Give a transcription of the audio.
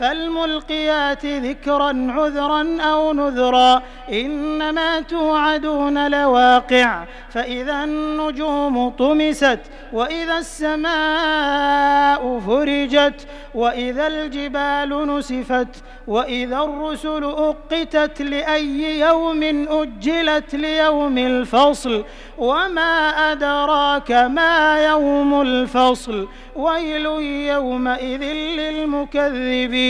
فالملقيات ذكرا عذرا أو نذرا إنما توعدون لواقع. فإذا النجوم طمست وإذا السماء فرجت وإذا الجبال نسفت وإذا الرسل أقتت لأي يوم أجلت ليوم الفصل. وما أدراك ما يوم الفصل. ويل يومئذ للمكذبين.